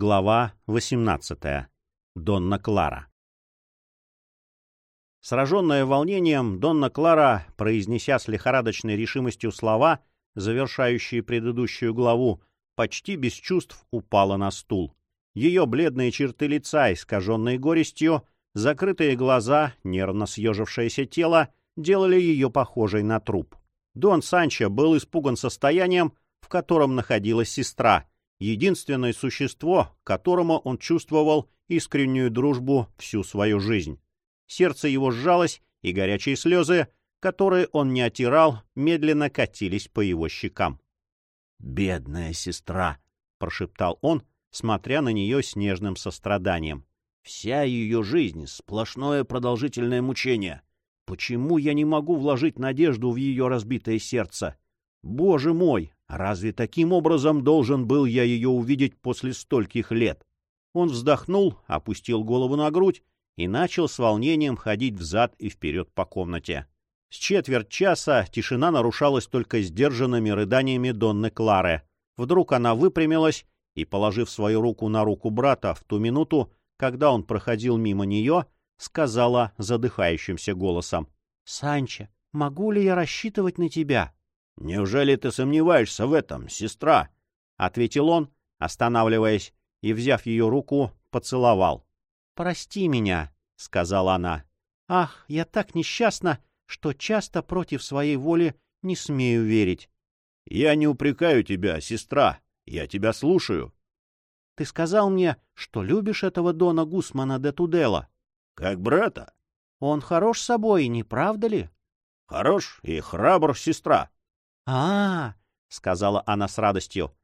Глава 18. Донна Клара. Сраженная волнением, Донна Клара, произнеся с лихорадочной решимостью слова, завершающие предыдущую главу, почти без чувств упала на стул. Ее бледные черты лица, искаженные горестью, закрытые глаза, нервно съежившееся тело, делали ее похожей на труп. Дон Санчо был испуган состоянием, в котором находилась сестра — единственное существо, которому он чувствовал искреннюю дружбу всю свою жизнь. Сердце его сжалось, и горячие слезы, которые он не отирал, медленно катились по его щекам. «Бедная сестра!» — прошептал он, смотря на нее с нежным состраданием. «Вся ее жизнь — сплошное продолжительное мучение. Почему я не могу вложить надежду в ее разбитое сердце? Боже мой, Разве таким образом должен был я ее увидеть после стольких лет? Он вздохнул, опустил голову на грудь и начал с волнением ходить взад и вперед по комнате. С четверть часа тишина нарушалась только сдержанными рыданиями Донны Клары. Вдруг она выпрямилась и, положив свою руку на руку брата в ту минуту, когда он проходил мимо нее, сказала задыхающимся голосом. — Санчо, могу ли я рассчитывать на тебя? — «Неужели ты сомневаешься в этом, сестра?» — ответил он, останавливаясь, и, взяв ее руку, поцеловал. «Прости меня», — сказала она. «Ах, я так несчастна, что часто против своей воли не смею верить». «Я не упрекаю тебя, сестра. Я тебя слушаю». «Ты сказал мне, что любишь этого Дона Гусмана де Тудела». «Как брата». «Он хорош собой, не правда ли?» «Хорош и храбр, сестра», а, -а, -а сказала она с радостью.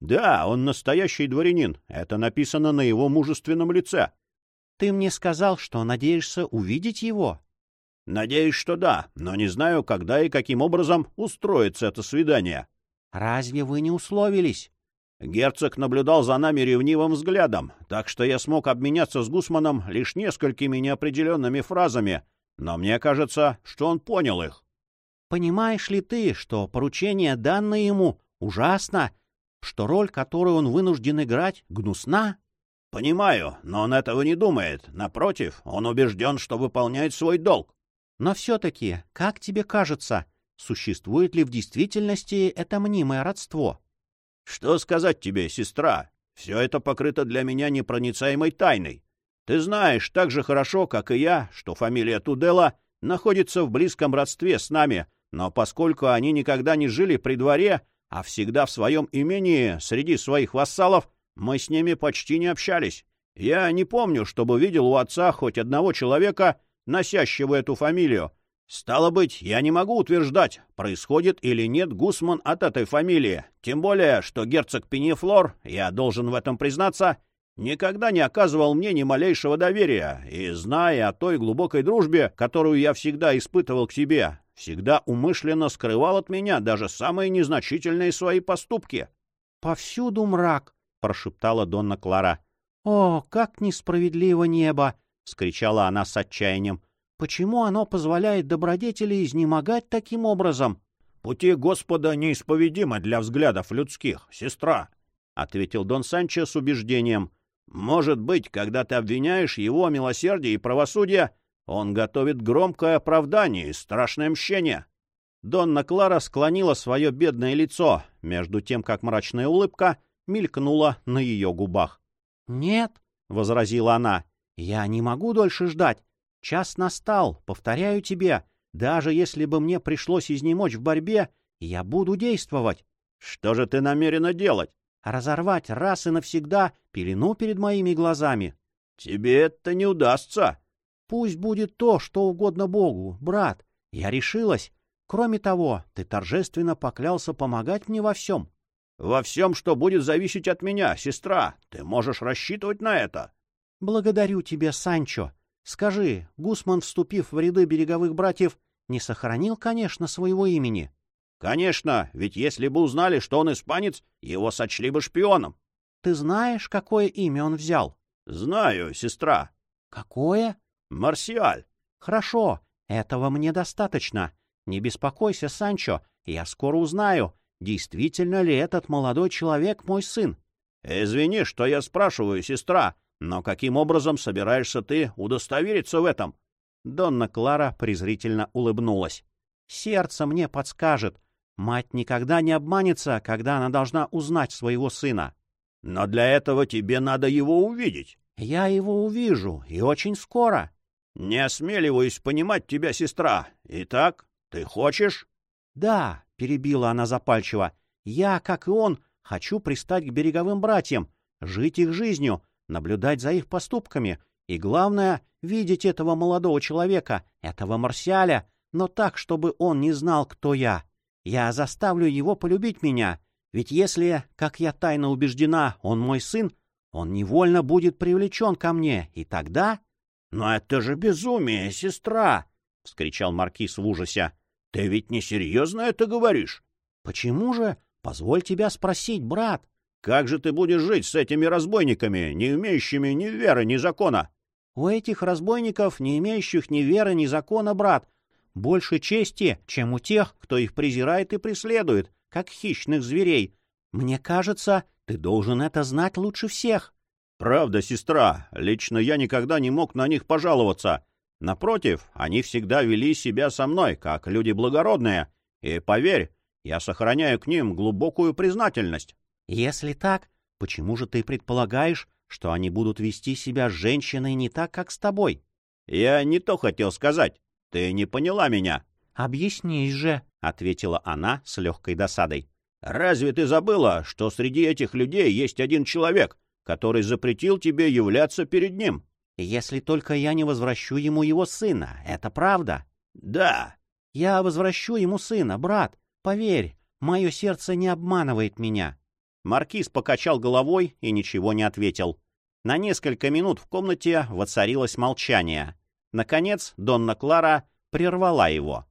«Да, он настоящий дворянин. Это написано на его мужественном лице». «Ты мне сказал, что надеешься увидеть его?» «Надеюсь, что да, но не знаю, когда и каким образом устроится это свидание». «Разве вы не условились?» Герцог наблюдал за нами ревнивым взглядом, так что я смог обменяться с Гусманом лишь несколькими неопределенными фразами, но мне кажется, что он понял их. Понимаешь ли ты, что поручение, данное ему, ужасно, что роль, которую он вынужден играть, гнусна? — Понимаю, но он этого не думает. Напротив, он убежден, что выполняет свой долг. — Но все-таки, как тебе кажется, существует ли в действительности это мнимое родство? — Что сказать тебе, сестра? Все это покрыто для меня непроницаемой тайной. Ты знаешь так же хорошо, как и я, что фамилия Тудела находится в близком родстве с нами, но поскольку они никогда не жили при дворе, а всегда в своем имении среди своих вассалов, мы с ними почти не общались. Я не помню, чтобы видел у отца хоть одного человека, носящего эту фамилию. Стало быть, я не могу утверждать, происходит или нет Гусман от этой фамилии. Тем более, что герцог Пенефлор, я должен в этом признаться, никогда не оказывал мне ни малейшего доверия, и, зная о той глубокой дружбе, которую я всегда испытывал к тебе, всегда умышленно скрывал от меня даже самые незначительные свои поступки. — Повсюду мрак, — прошептала Донна Клара. — О, как несправедливо небо! — скричала она с отчаянием. — Почему оно позволяет добродетели изнемогать таким образом? — Пути Господа неисповедимы для взглядов людских, сестра, — ответил Дон Санчо с убеждением. — Может быть, когда ты обвиняешь его милосердие и правосудие, он готовит громкое оправдание и страшное мщение. Донна Клара склонила свое бедное лицо, между тем, как мрачная улыбка мелькнула на ее губах. — Нет, — возразила она, — я не могу дольше ждать. Час настал, повторяю тебе. Даже если бы мне пришлось изнемочь в борьбе, я буду действовать. — Что же ты намерена делать? — Разорвать раз и навсегда пелену перед моими глазами. — Тебе это не удастся, Пусть будет то, что угодно Богу, брат. Я решилась. Кроме того, ты торжественно поклялся помогать мне во всем. — Во всем, что будет зависеть от меня, сестра. Ты можешь рассчитывать на это. — Благодарю тебя, Санчо. Скажи, Гусман, вступив в ряды береговых братьев, не сохранил, конечно, своего имени? — Конечно, ведь если бы узнали, что он испанец, его сочли бы шпионом. — Ты знаешь, какое имя он взял? — Знаю, сестра. — Какое? Марсиаль. Хорошо, этого мне достаточно. Не беспокойся, Санчо, я скоро узнаю, действительно ли этот молодой человек мой сын. Извини, что я спрашиваю, сестра, но каким образом собираешься ты удостовериться в этом? Донна Клара презрительно улыбнулась. Сердце мне подскажет. Мать никогда не обманется, когда она должна узнать своего сына. Но для этого тебе надо его увидеть. Я его увижу, и очень скоро. Не осмеливаюсь понимать тебя, сестра. Итак, ты хочешь? Да, перебила она запальчиво. Я, как и он, хочу пристать к береговым братьям, жить их жизнью, наблюдать за их поступками и, главное, видеть этого молодого человека, этого Марсиаля, но так, чтобы он не знал, кто я. Я заставлю его полюбить меня, ведь если, как я тайно убеждена, он мой сын, он невольно будет привлечен ко мне, и тогда... — Но это же безумие, сестра! — вскричал Маркиз в ужасе. — Ты ведь не серьезно это говоришь? — Почему же? Позволь тебя спросить, брат. — Как же ты будешь жить с этими разбойниками, не имеющими ни веры, ни закона? — У этих разбойников, не имеющих ни веры, ни закона, брат, больше чести, чем у тех, кто их презирает и преследует, как хищных зверей. Мне кажется, ты должен это знать лучше всех. Правда, сестра, лично я никогда не мог на них пожаловаться. Напротив, они всегда вели себя со мной, как люди благородные. И поверь, я сохраняю к ним глубокую признательность. Если так, почему же ты предполагаешь, что они будут вести себя с женщиной не так, как с тобой? Я не то хотел сказать. Ты не поняла меня. Объяснись же, — ответила она с легкой досадой. Разве ты забыла, что среди этих людей есть один человек, который запретил тебе являться перед ним. Если только я не возвращу ему его сына, это правда? Да. Я возвращу ему сына, брат. Поверь, мое сердце не обманывает меня. Маркиз покачал головой и ничего не ответил. На несколько минут в комнате воцарилось молчание. Наконец Донна Клара прервала его.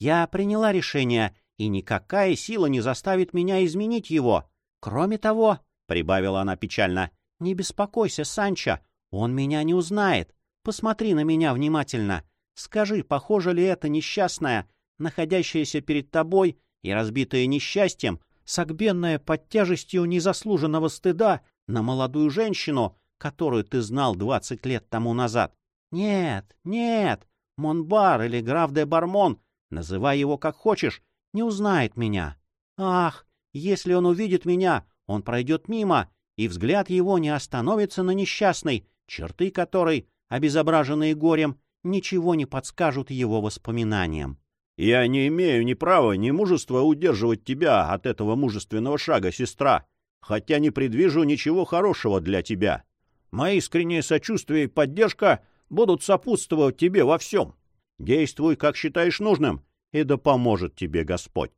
«Я приняла решение, и никакая сила не заставит меня изменить его. Кроме того, — прибавила она печально. — Не беспокойся, Санчо, он меня не узнает. Посмотри на меня внимательно. Скажи, похоже ли это несчастное, находящееся перед тобой и разбитое несчастьем, согбенное под тяжестью незаслуженного стыда на молодую женщину, которую ты знал двадцать лет тому назад? Нет, нет, Монбар или граф де Бармон, называй его как хочешь, не узнает меня. Ах, если он увидит меня, он пройдет мимо, и взгляд его не остановится на несчастной, черты которой, обезображенные горем, ничего не подскажут его воспоминаниям. «Я не имею ни права, ни мужества удерживать тебя от этого мужественного шага, сестра, хотя не предвижу ничего хорошего для тебя. Мои искреннее сочувствие и поддержка будут сопутствовать тебе во всем. Действуй, как считаешь нужным, и да поможет тебе Господь».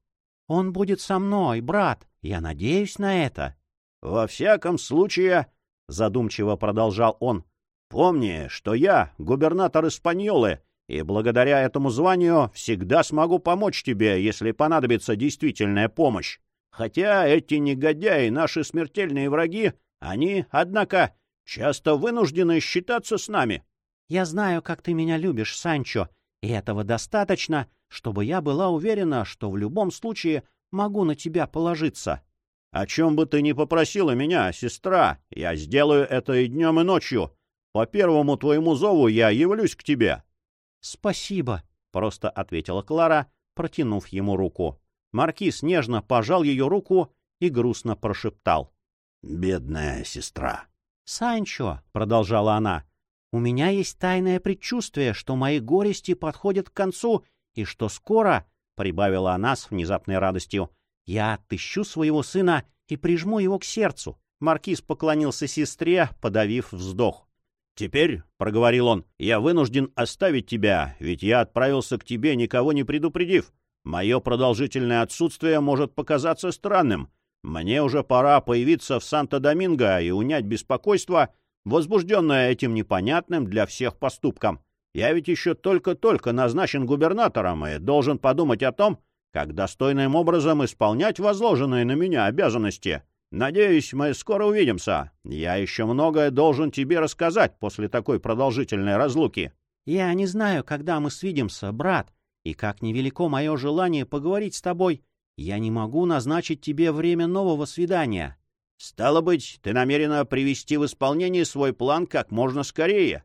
«Он будет со мной, брат», я надеюсь на это. — Во всяком случае, — задумчиво продолжал он, — помни, что я губернатор Испаньолы, и благодаря этому званию всегда смогу помочь тебе, если понадобится действительная помощь. Хотя эти негодяи, наши смертельные враги, они, однако, часто вынуждены считаться с нами. — Я знаю, как ты меня любишь, Санчо, и этого достаточно, чтобы я была уверена, что в любом случае могу на тебя положиться. — О чем бы ты ни попросила меня, сестра, я сделаю это и днем, и ночью. По первому твоему зову я явлюсь к тебе. — Спасибо, — просто ответила Клара, протянув ему руку. Маркиз нежно пожал ее руку и грустно прошептал. — Бедная сестра. — Санчо, — продолжала она, — у меня есть тайное предчувствие, что мои горести подходят к концу и что скоро — прибавила она с внезапной радостью. — Я отыщу своего сына и прижму его к сердцу. Маркиз поклонился сестре, подавив вздох. — Теперь, — проговорил он, — я вынужден оставить тебя, ведь я отправился к тебе, никого не предупредив. Мое продолжительное отсутствие может показаться странным. Мне уже пора появиться в Санто-Доминго и унять беспокойство, возбужденное этим непонятным для всех поступком. Я ведь еще только-только назначен губернатором и должен подумать о том, как достойным образом исполнять возложенные на меня обязанности. Надеюсь, мы скоро увидимся. Я еще многое должен тебе рассказать после такой продолжительной разлуки. — Я не знаю, когда мы свидимся, брат, и как невелико мое желание поговорить с тобой, я не могу назначить тебе время нового свидания. — Стало быть, ты намерена привести в исполнение свой план как можно скорее.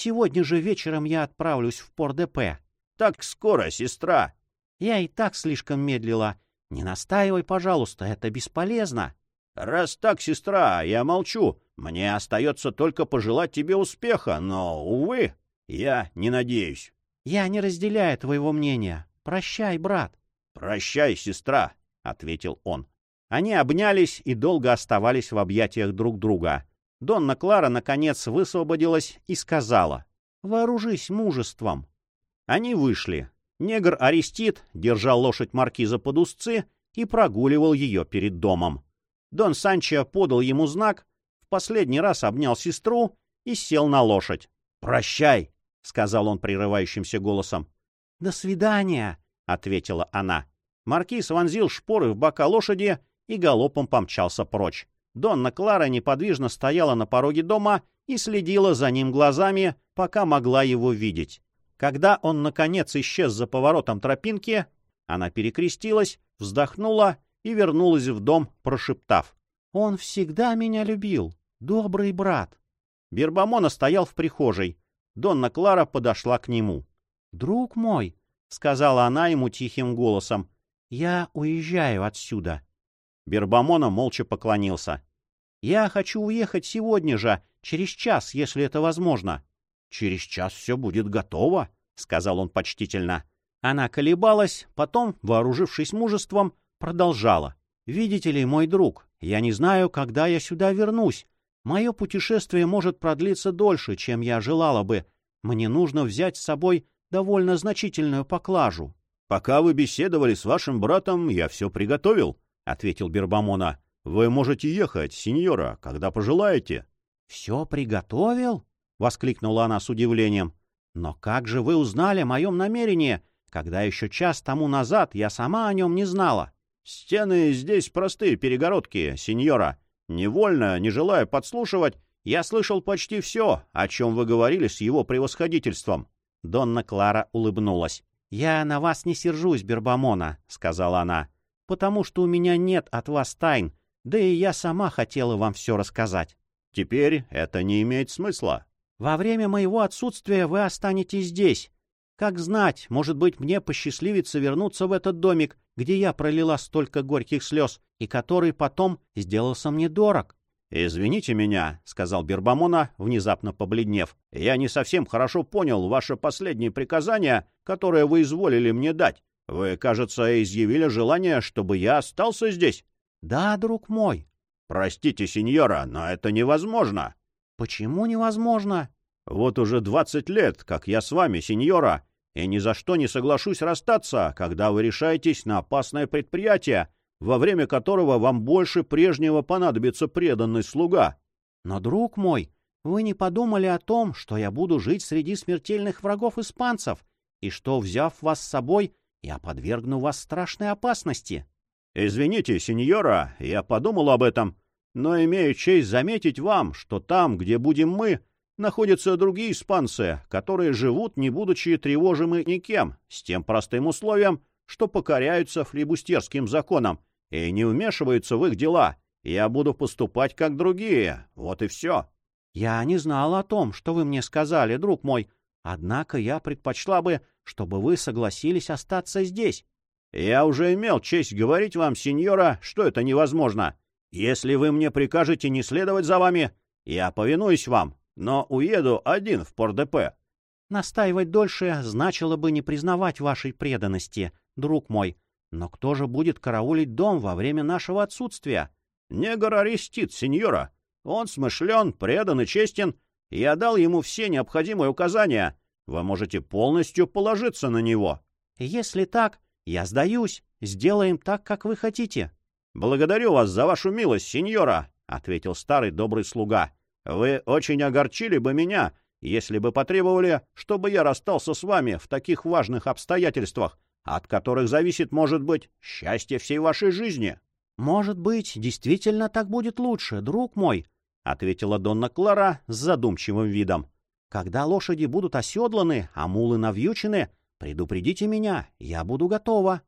Сегодня же вечером я отправлюсь в Пор-ДП. Так скоро, сестра. Я и так слишком медлила. Не настаивай, пожалуйста, это бесполезно. Раз так, сестра, я молчу. Мне остается только пожелать тебе успеха, но, увы, я не надеюсь. Я не разделяю твоего мнения. Прощай, брат. Прощай, сестра, — ответил он. Они обнялись и долго оставались в объятиях друг друга. Донна Клара, наконец, высвободилась и сказала, «Вооружись мужеством». Они вышли. Негр Арестит держал лошадь маркиза под узцы и прогуливал ее перед домом. Дон Санчо подал ему знак, в последний раз обнял сестру и сел на лошадь. «Прощай», — сказал он прерывающимся голосом. «До свидания», — ответила она. Маркиз вонзил шпоры в бока лошади и галопом помчался прочь. Донна Клара неподвижно стояла на пороге дома и следила за ним глазами, пока могла его видеть. Когда он, наконец, исчез за поворотом тропинки, она перекрестилась, вздохнула и вернулась в дом, прошептав. «Он всегда меня любил, добрый брат». Бербамона стоял в прихожей. Донна Клара подошла к нему. «Друг мой», — сказала она ему тихим голосом, — «я уезжаю отсюда». Бербамона молча поклонился. «Я хочу уехать сегодня же, через час, если это возможно». «Через час все будет готово», — сказал он почтительно. Она колебалась, потом, вооружившись мужеством, продолжала. «Видите ли, мой друг, я не знаю, когда я сюда вернусь. Мое путешествие может продлиться дольше, чем я желала бы. Мне нужно взять с собой довольно значительную поклажу». «Пока вы беседовали с вашим братом, я все приготовил», — ответил Бербамона. «Вы можете ехать, сеньора, когда пожелаете». «Все приготовил?» — воскликнула она с удивлением. «Но как же вы узнали о моем намерении, когда еще час тому назад я сама о нем не знала?» «Стены здесь простые перегородки, сеньора. Невольно, не желая подслушивать, я слышал почти все, о чем вы говорили с его превосходительством». Донна Клара улыбнулась. «Я на вас не сержусь, Бербамона», — сказала она, — «потому что у меня нет от вас тайн, да и я сама хотела вам все рассказать». «Теперь это не имеет смысла». «Во время моего отсутствия вы останетесь здесь. Как знать, может быть, мне посчастливится вернуться в этот домик, где я пролила столько горьких слез, и который потом сделался мне дорог». «Извините меня», — сказал Бербамона, внезапно побледнев. «Я не совсем хорошо понял ваше последнее приказание, которое вы изволили мне дать. Вы, кажется, изъявили желание, чтобы я остался здесь». «Да, друг мой». «Простите, сеньора, но это невозможно». «Почему невозможно?» «Вот уже двадцать лет, как я с вами, сеньора, и ни за что не соглашусь расстаться, когда вы решаетесь на опасное предприятие, во время которого вам больше прежнего понадобится преданный слуга. Но, друг мой, вы не подумали о том, что я буду жить среди смертельных врагов испанцев, и что, взяв вас с собой, я подвергну вас страшной опасности? Извините, сеньора, я подумал об этом, но имею честь заметить вам, что там, где будем мы, находятся другие испанцы, которые живут, не будучи тревожимы никем, с тем простым условием, что покоряются флибустерским законам, и не вмешиваются в их дела. Я буду поступать, как другие. Вот и все. — Я не знала о том, что вы мне сказали, друг мой. Однако я предпочла бы, чтобы вы согласились остаться здесь. — Я уже имел честь говорить вам, сеньора, что это невозможно. Если вы мне прикажете не следовать за вами, я повинуюсь вам, но уеду один в Пор-ДП. Настаивать дольше значило бы не признавать вашей преданности, друг мой. Но кто же будет караулить дом во время нашего отсутствия? Негр арестит, сеньора. Он смышлен, предан и честен. Я дал ему все необходимые указания. Вы можете полностью положиться на него. Если так, я сдаюсь. Сделаем так, как вы хотите. Благодарю вас за вашу милость, сеньора, — ответил старый добрый слуга. Вы очень огорчили бы меня, если бы потребовали, чтобы я расстался с вами в таких важных обстоятельствах, от которых зависит, может быть, счастье всей вашей жизни. — Может быть, действительно так будет лучше, друг мой, — ответила Донна Клара с задумчивым видом. — Когда лошади будут оседланы, а мулы навьючены, предупредите меня, я буду готова.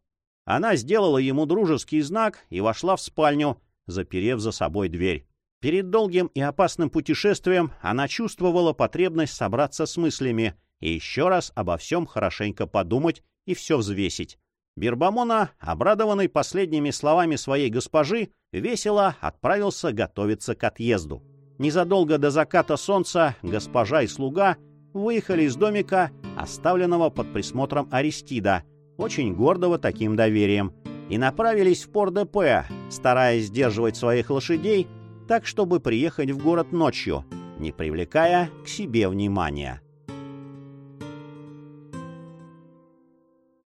Она сделала ему дружеский знак и вошла в спальню, заперев за собой дверь. Перед долгим и опасным путешествием она чувствовала потребность собраться с мыслями и еще раз обо всем хорошенько подумать и все взвесить. Бирбамона, обрадованный последними словами своей госпожи, весело отправился готовиться к отъезду. Незадолго до заката солнца госпожа и слуга выехали из домика, оставленного под присмотром Аристида, очень гордого таким доверием, и направились в Пор-ДП, стараясь сдерживать своих лошадей так, чтобы приехать в город ночью, не привлекая к себе внимания.